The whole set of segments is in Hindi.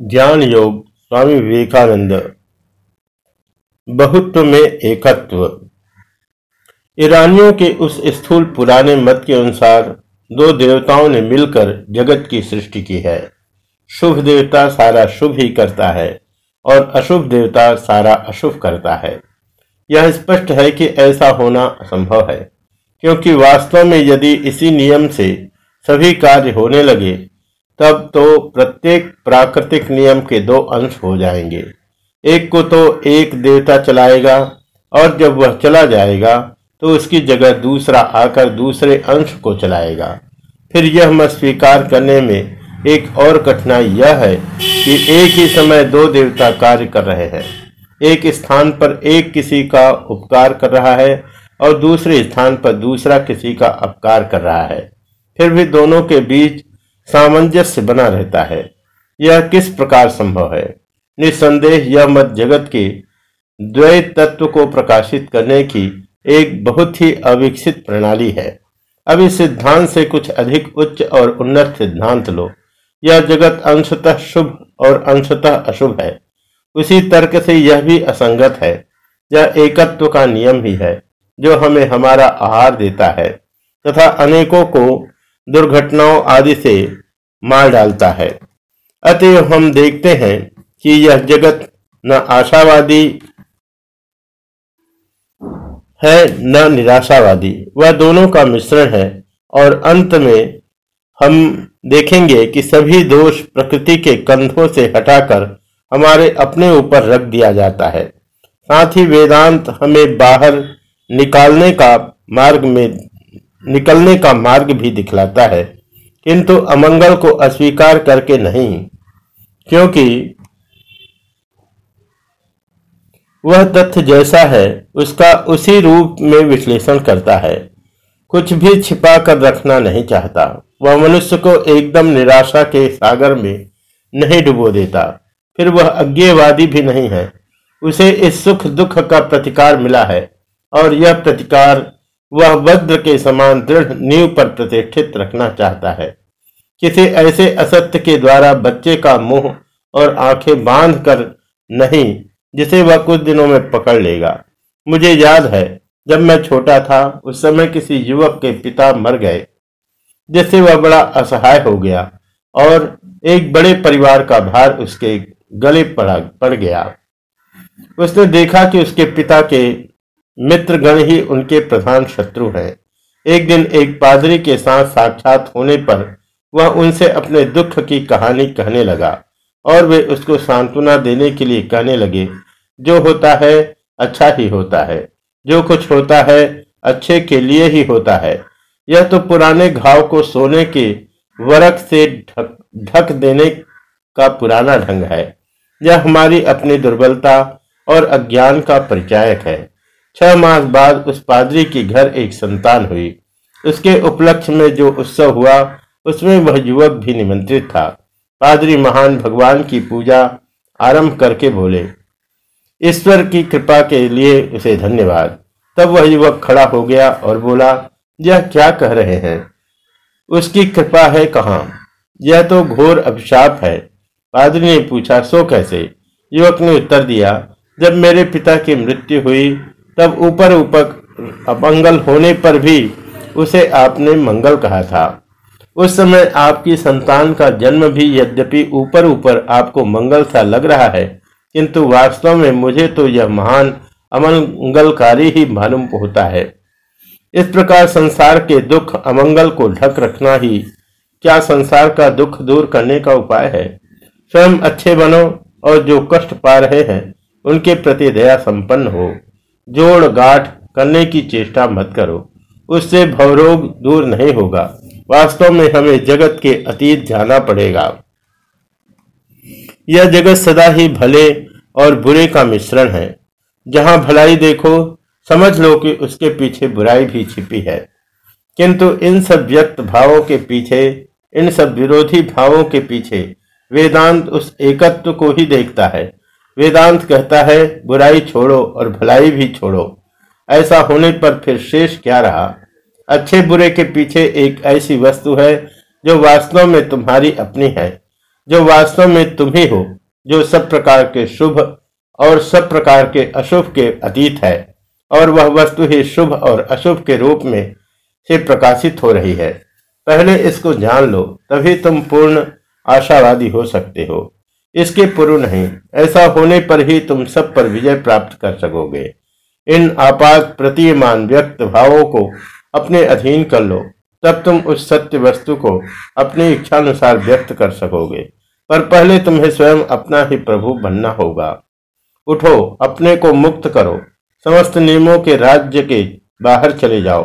ज्ञान योग स्वामी विवेकानंद। बहुत्व में एकत्व। ईरानियों के उस स्थूल पुराने मत के अनुसार दो देवताओं ने मिलकर जगत की सृष्टि की है। शुभ देवता सारा शुभ ही करता है और अशुभ देवता सारा अशुभ करता है। यह स्पष्ट है कि ऐसा होना असंभव है, क्योंकि वास्तव में यदि इसी नियम से सभी कार्य होने लगे तब तो प्रत्येक प्राकृतिक नियम के दो अंश हो जाएँगे। एक को तो एक देवता चलाएगा और जब वह चला जाएगा तो उसकी जगह दूसरा आकर दूसरे अंश को चलाएगा। फिर यह मत स्वीकार करने में एक और कठिनाई यह है कि एक ही समय दो देवता कार्य कर रहे हैं। एक स्थान पर एक किसी का उपकार कर रहा है और दूसरे स्थान पर दूसरा किसी का अपकार कर रहा है। फिर भी दोनों के बीच सामंजस्य बना रहता है। यह किस प्रकार संभव है? निस्संदेह यह मत जगत के द्वैत तत्व को प्रकाशित करने की एक बहुत ही अविकसित प्रणाली है। अब इस सिद्धांत से कुछ अधिक उच्च और उन्नत सिद्धांत लो। यह जगत अंशतः शुभ और अंशतः अशुभ है। उसी तर्क से यह भी असंगत है। यह एकत्व का नियम ही है, जो हमें हमारा आहार देता है तथा अनेकों को दुर्घटनाओं आदि से मार डालता है। अतएव हम देखते हैं कि यह जगत न आशावादी है, न निराशावादी। वह दोनों का मिश्रण है और अंत में हम देखेंगे कि सभी दोष प्रकृति के कंधों से हटाकर हमारे अपने ऊपर रख दिया जाता है। साथ ही वेदांत हमें बाहर निकालने का मार्ग में निकलने का मार्ग भी दिखलाता है। किंतु अमंगल को अस्वीकार करके नहीं, क्योंकि वह तथ्य जैसा है, उसका उसी रूप में विश्लेषण करता है। कुछ भी छिपा कर रखना नहीं चाहता, वह मनुष्य को एकदम निराशा के सागर में नहीं डुबो देता। फिर वह अज्ञेयवादी भी नहीं है। उसे इस सुख दुख का प्रतिकार मिला है, और यह प्रतिकार वह वज्र के समान दृढ़ नींव पर प्रतिष्ठित रखना चाहता है। किसी ऐसे असत्य के द्वारा बच्चे का मुँह और आँखें बाँध कर नहीं, जिसे वह कुछ दिनों में पकड़ लेगा। मुझे याद है, जब मैं छोटा था, उस समय किसी युवक के पिता मर गए, जिससे वह बड़ा असहाय हो गया और एक बड़े परिवार का भार उसके गले पड़ा, पड़ गया। उसने देखा कि उसके पिता के मित्रगण ही उनके प्रधान शत्रु हैं। एक दिन एक पादरी के साथ साक्षात होने पर वह उनसे अपने दुख की कहानी कहने लगा और वे उसको सांत्वना देने के लिए कहने लगे, जो होता है अच्छा ही होता है। जो कुछ होता है, अच्छे के लिए ही होता है। यह तो पुराने घाव को सोने के वरक से ढक ढक देने का पुराना ढंग है। यह हमारी अपनी दुर्बलता और अज्ञान का परिचायक है। छह मास बाद उस पादरी के घर एक संतान हुई। उसके उपलक्ष्य में जो उत्सव हुआ, उसमें वह युवक भी निमंत्रित था। पादरी महान भगवान की पूजा आरंभ करके बोले, ईश्वर की कृपा के लिए उसे धन्यवाद। तब वह युवक खड़ा हो गया और बोला, यह क्या कह रहे हैं? उसकी कृपा है कहाँ? यह तो घोर अभिशाप है। पादरी ने पूछा, सो कैसे? युवक ने उत्तर दिया, जब मेरे पिता की मृत्यु हुई तब ऊपर ऊपर अपंगल होने पर भी उसे आपने मंगल कहा था। उस समय आपकी संतान का जन्म भी यद्यपि ऊपर ऊपर आपको मंगल सा लग रहा है, किंतु वास्तव में मुझे तो यह महान अमंगलकारी ही मालूम होता है। इस प्रकार संसार के दुख अमंगल को ढक रखना ही क्या संसार का दुख दूर करने का उपाय है? स्वयं अच्छे बनो और जो कष्ट पा रहे हैं, उनके प्रति दया संपन्न हो। जोड़ गाठ करने की चेष्टा मत करो। उससे भवरोग दूर नहीं होगा। वास्तव में हमें जगत के अतीत जाना पड़ेगा। यह जगत सदा ही भले और बुरे का मिश्रण है। जहाँ भलाई देखो, समझ लो कि उसके पीछे बुराई भी छिपी है। किंतु इन सब व्यक्त भावों के पीछे, इन सब विरोधी भावों के पीछे, वेदांत उस एकत्व को ही देखता है। वेदांत कहता है, बुराई छोड़ो और भलाई भी छोड़ो। ऐसा होने पर फिर शेष क्या रहा? अच्छे बुरे के पीछे एक ऐसी वस्तु है, जो वास्तव में तुम्हारी अपनी है, जो वास्तव में तुम ही हो, जो सब प्रकार के शुभ और सब प्रकार के अशुभ के अतीत है, और वह वस्तु ही शुभ और अशुभ के रूप में से प्रकाशित हो रही है। पहले इसको जान लो, तभी तुम पूर्ण आशावादी हो सकते हो। इसके पूर्व नहीं। ऐसा होने पर ही तुम सब पर विजय प्राप्त कर सकोगे। इन आपात प्रतीयमान व्यक्त भावों को अपने अधीन कर लो। तब तुम उस सत्य वस्तु को अपनी इच्छानुसार व्यक्त कर सकोगे। पर पहले तुम्हें स्वयं अपना ही प्रभु बनना होगा। उठो, अपने को मुक्त करो। समस्त नियमों के राज्य के बाहर चले जाओ,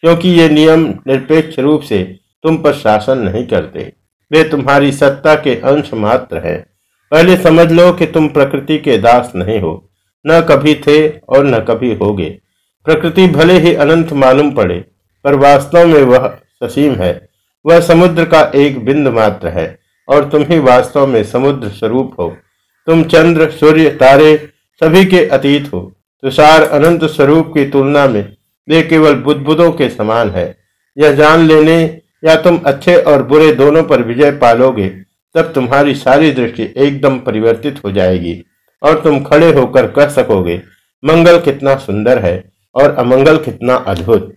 क्योंकि ये नियम निरपेक्ष रूप से तुम पर शासन नहीं करते। वे तुम्हारी सत्ता के अंश मात्र है। पहले समझ लो कि तुम प्रकृति के दास नहीं हो। न कभी थे और न कभी होगे। प्रकृति भले ही अनंत मालूम पड़े, पर वास्तव में वह ससीम है। वह समुद्र का एक बिंद मात्र है, और तुम ही वास्तव में समुद्र स्वरूप हो। तुम चंद्र, सूर्य, तारे सभी के अतीत हो। तुषार अनंत स्वरूप की तुलना में वे केवल बुद्धबुदों के समान है। यह जान लेने या तुम अच्छे और बुरे दोनों पर विजय पालोगे तब तुम्हारी सारी दृष्टि एकदम परिवर्तित हो जाएगी और तुम खड़े होकर कह सकोगे, मंगल कितना सुंदर है और अमंगल कितना अद्भुत।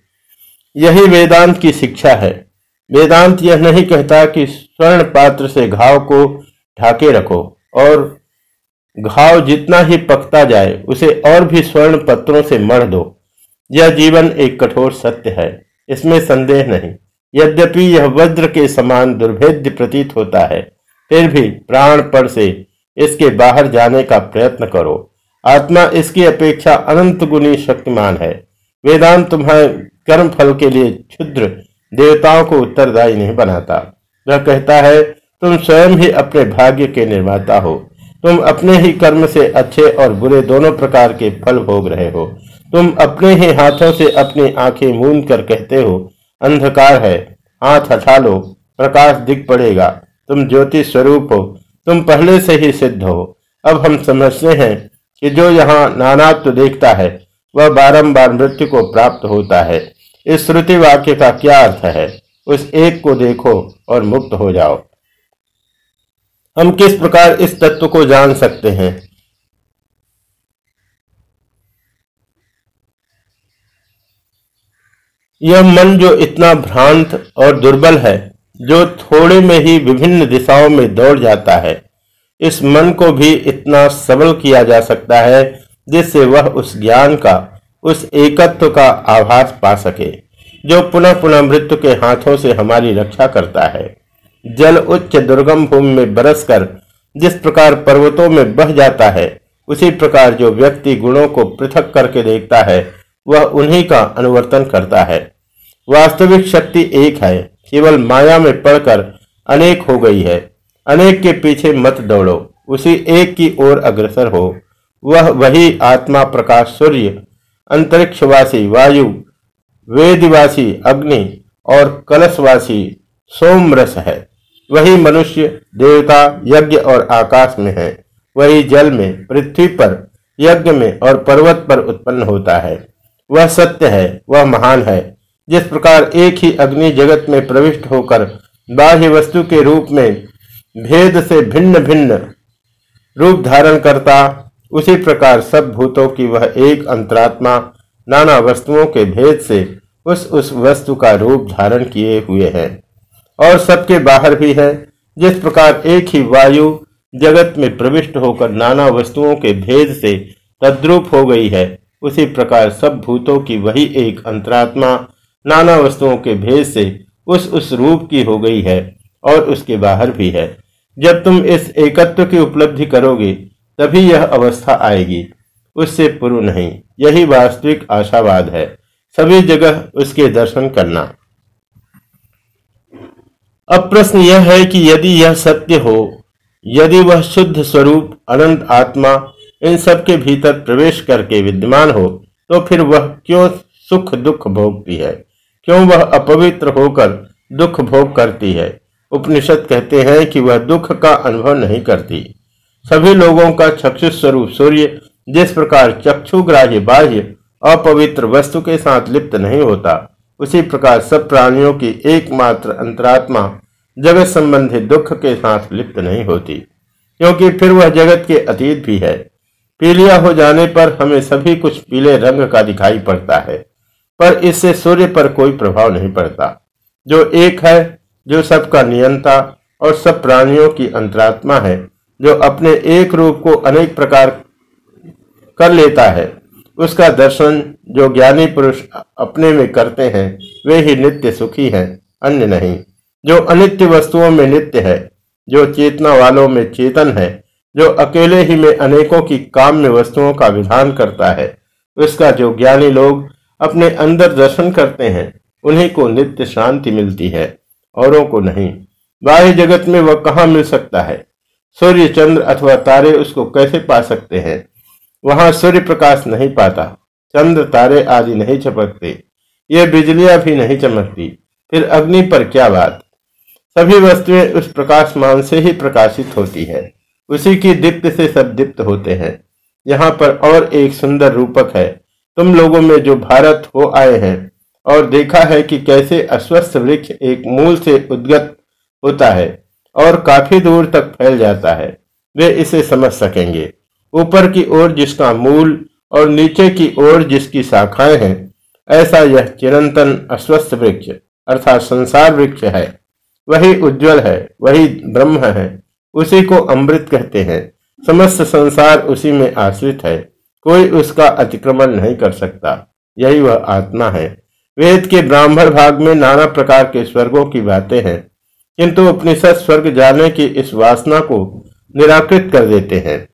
यही वेदांत की शिक्षा है। वेदांत यह नहीं कहता कि स्वर्ण पात्र से घाव को ढाके रखो और घाव जितना ही पकता जाए, उसे और भी स्वर्ण पत्रों से मढ़ दो। यह जीवन एक कठोर सत्य है, इसमें संदेह नहीं। यद्यपि यह वज्र के समान दुर्भेद्य प्रतीत होता है फिर भी प्राण पर से इसके बाहर जाने का प्रयत्न करो। आत्मा इसकी अपेक्षा अनंत गुनी शक्तिमान है। वेदांत तुम्हारे कर्म फल के लिए क्षुद्र देवताओं को उत्तरदायी नहीं बनाता। वह कहता है, तुम स्वयं ही अपने भाग्य के निर्माता हो। तुम अपने ही कर्म से अच्छे और बुरे दोनों प्रकार के फल भोग रहे हो। तुम अपने ही हाथों से अपनी आँखें मूंद कर कहते हो, अंधकार है हाथ हटा लो, प्रकाश दिख पड़ेगा। तुम ज्योति स्वरूप हो, तुम पहले से ही सिद्ध हो। अब हम समझते हैं कि जो यहाँ नानात्व देखता है, वह बारंबार मृत्यु को प्राप्त होता है। इस श्रुति वाक्य का क्या अर्थ है? उस एक को देखो और मुक्त हो जाओ। हम किस प्रकार इस तत्व को जान सकते हैं? यह मन जो इतना भ्रांत और दुर्बल है जो थोड़े में ही विभिन्न दिशाओं में दौड़ जाता है। इस मन को भी इतना सबल किया जा सकता है, जिससे वह उस ज्ञान का, उस एकत्व का आभास पा सके, जो पुनः पुनः मृत्यु के हाथों से हमारी रक्षा करता है। जल उच्च दुर्गम भूमि में बरसकर जिस प्रकार पर्वतों में बह जाता है, उसी प्रकार जो व्यक्ति गुणों को पृथक करके देखता है, वह उन्हीं का अनुवर्तन करता है। वास्तविक शक्ति एक है केवल माया में पड़कर अनेक हो गई है। अनेक के पीछे मत दौड़ो। उसी एक की ओर अग्रसर हो। वह वही आत्मा प्रकाश सूर्य, अंतरिक्षवासी, वायु, वेदवासी, अग्नि और कलशवासी, सोमरस है। वही मनुष्य देवता, यज्ञ और आकाश में है। वही जल में, पृथ्वी पर, यज्ञ में और पर्वत पर उत्पन्न होता है। वह सत्य है, वह महान है। जिस प्रकार एक ही अग्नि जगत में प्रविष्ट होकर बाह्य वस्तु के रूप में भेद से भिन्न भिन्न रूप धारण करता, उसी प्रकार सब भूतों की वह एक अंतरात्मा नाना वस्तुओं के भेद से उस उस वस्तु का रूप धारण किए हुए है। और सबके बाहर भी है, जिस प्रकार एक ही वायु जगत में प्रविष्ट होकर नाना वस्तुओं के भेद से तद्रूप हो गई है, उसी प्रकार सब भूतों की वही एक अंतरात्मा नाना वस्तुओं के भेद से उस उस रूप की हो गई है और उसके बाहर भी है। जब तुम इस एकत्व की उपलब्धि करोगे, तभी यह अवस्था आएगी। उससे पूर्व नहीं, यही वास्तविक आशावाद है। सभी जगह उसके दर्शन करना। अब प्रश्न यह है कि यदि यह सत्य हो, यदि वह शुद्ध स्वरूप, अनंत आत्मा, इन सब के भीतर प्रवेश करके विद्यमान हो तो फिर वह क्यों सुख दुख भोगती है? क्यों वह अपवित्र होकर दुख भोग करती है? उपनिषद कहते हैं कि वह दुख का अनुभव नहीं करती। सभी लोगों का चक्षु स्वरूप सूर्य, जिस प्रकार चक्षुग्राह्य बाह्य, अपवित्र वस्तु के साथ लिप्त नहीं होता, उसी प्रकार सब प्राणियों की एकमात्र अंतरात्मा जगत संबंधी दुख के साथ लिप्त नहीं होती, क्योंकि फिर वह जगत के अतीत भी है। पीलिया हो जाने पर हमें सभी कुछ पीले रंग का दिखाई पड़ता है। पर इससे सूर्य पर कोई प्रभाव नहीं पड़ता। जो एक है, जो सबका नियंता और सब प्राणियों की अंतरात्मा है, जो अपने एक रूप को अनेक प्रकार कर लेता है, उसका दर्शन जो ज्ञानी पुरुष अपने में करते हैं, वे ही नित्य सुखी हैं, अन्य नहीं। जो अनित्य वस्तुओं में नित्य है, जो चेतना वालों में चेतन है, जो अकेले ही में अनेकों की काम में वस्तुओं का विधान करता है, उसका जो ज्ञानी लोग अपने अंदर दर्शन करते हैं, उन्हीं को नित्य शांति मिलती है, औरों को नहीं। बाह्य जगत में वह कहाँ मिल सकता है? सूर्य, चंद्र अथवा तारे उसको कैसे पा सकते हैं? वहाँ सूर्य प्रकाश नहीं पाता, चंद्र, तारे आदि नहीं चमकते। ये बिजलियाँ भी नहीं चमकती। फिर अग्नि पर क्या बात? सभी वस्तुएँ उस प्रकाशमान से ही प्रकाशित होती है। उसी की दीप्त से सब दीप्त होते हैं। यहाँ पर और एक सुंदर रूपक है तुम लोगों में जो भारत हो आए हैं और देखा है कि कैसे अस्वस्थ वृक्ष एक मूल से उद्गत होता है और काफ़ी दूर तक फैल जाता है। वे इसे समझ सकेंगे। ऊपर की ओर जिसका मूल और नीचे की ओर जिसकी शाखाएँ हैं, ऐसा यह चिरंतन अस्वस्थ वृक्ष अर्थात संसार वृक्ष है। वही उज्जवल है, वही ब्रह्म है, उसी को अमृत कहते हैं। समस्त संसार उसी में आश्रित है। कोई उसका अतिक्रमण नहीं कर सकता। यही वह आत्मा है। वेद के ब्राह्मण भाग में नाना प्रकार के स्वर्गों की बातें हैं, किंतु उपनिषद स्वर्ग जाने की इस वासना को निराकृत कर देते हैं।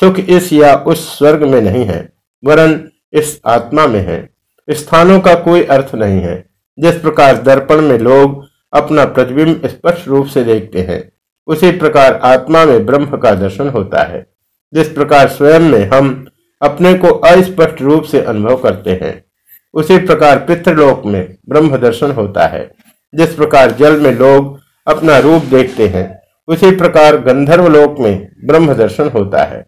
सुख इस या उस स्वर्ग में नहीं है, वरन इस आत्मा में है। स्थानों का कोई अर्थ नहीं है। जिस प्रकार दर्पण में लोग अपना प्रतिबिंब स्पष्ट रूप से देखते हैं, उसी प्रकार आत्मा में ब्रह्म का दर्शन होता है। जिस प्रकार स्वयं में हम अपने को अस्पष्ट रूप से अनुभव करते हैं। उसी प्रकार पितृलोक में ब्रह्म दर्शन होता है। जिस प्रकार जल में लोग अपना रूप देखते हैं, उसी प्रकार गंधर्व लोक में ब्रह्म दर्शन होता है।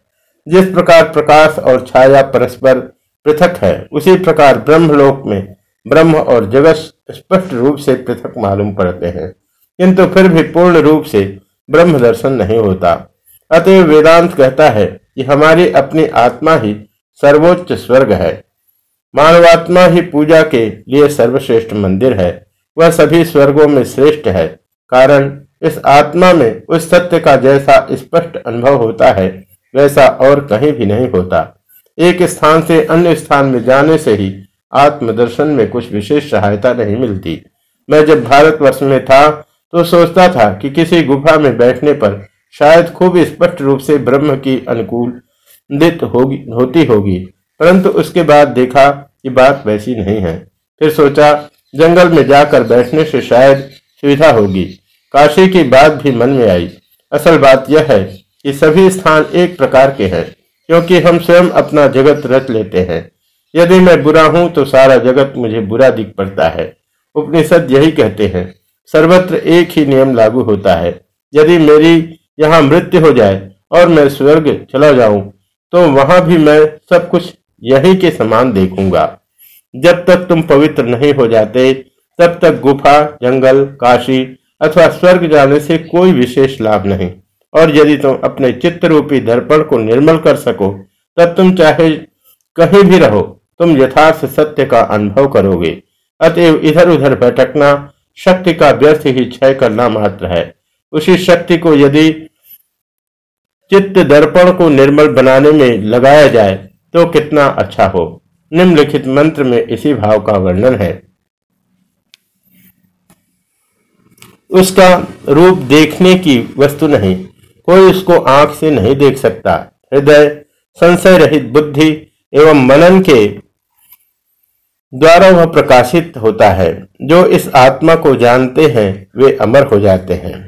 जिस प्रकार प्रकाश और छाया परस्पर पृथक है, उसी प्रकार ब्रह्मलोक में ब्रह्म और जगत स्पष्ट रूप से पृथक मालूम पड़ते हैं। किंतु फिर भी पूर्ण रूप से ब्रह्म दर्शन नहीं होता। अतः वेदांत कहता है कि हमारी अपनी आत्मा ही सर्वोच्च स्वर्ग है। मानवात्मा ही पूजा के लिए सर्वश्रेष्ठ मंदिर है। वह सभी स्वर्गों में श्रेष्ठ है, कारण इस आत्मा में उस सत्य का जैसा स्पष्ट अनुभव होता है, वैसा और कहीं भी नहीं होता। एक स्थान से अन्य स्थान में जाने से ही आत्मदर्शन में कुछ विशेष सहायता नहीं मिलती। मैं जब भारतवर्ष में था तो सोचता था कि किसी गुफा में बैठने पर शायद खूब स्पष्ट रूप से ब्रह्म की अनुकूल दित होगी, होती होगी। परंतु उसके बाद देखा कि बात वैसी नहीं है। फिर सोचा, जंगल में जाकर बैठने से शायद सुविधा होगी। काशी की बात भी मन में आई। असल बात यह है कि सभी स्थान एक प्रकार के हैं, क्योंकि हम स्वयं अपना जगत रच लेते हैं। यदि मैं बुरा हूँ तो सारा जगत मुझे बुरा दिख पड़ता है। उपनिषद यही कहते हैं, सर्वत्र एक ही नियम लागू होता है। यदि मेरी यहाँ मृत्यु हो जाए और मैं स्वर्ग चला जाऊँ तो वहाँ भी मैं सब कुछ यही के समान देखूँगा। जब तक तुम पवित्र नहीं हो जाते, तब तक गुफा, जंगल, काशी अथवा स्वर्ग जाने से कोई विशेष लाभ नहीं। और यदि तुम अपने चित्त रूपी दर्पण को निर्मल कर सको, तब तुम चाहे कहीं भी रहो, तुम यथार्थ सत्य का अनुभव करोगे। अतएव इधर उधर भटकना शक्ति का व्यर्थ ही क्षय करना मात्र है। उसी शक्ति को यदि चित्त दर्पण को निर्मल बनाने में लगाया जाए तो कितना अच्छा हो। निम्नलिखित मंत्र में इसी भाव का वर्णन है। उसका रूप देखने की वस्तु नहीं, कोई उसको आँख से नहीं देख सकता। हृदय, संशय रहित बुद्धि एवं मनन के द्वारा वह प्रकाशित होता है। जो इस आत्मा को जानते हैं, वे अमर हो जाते हैं।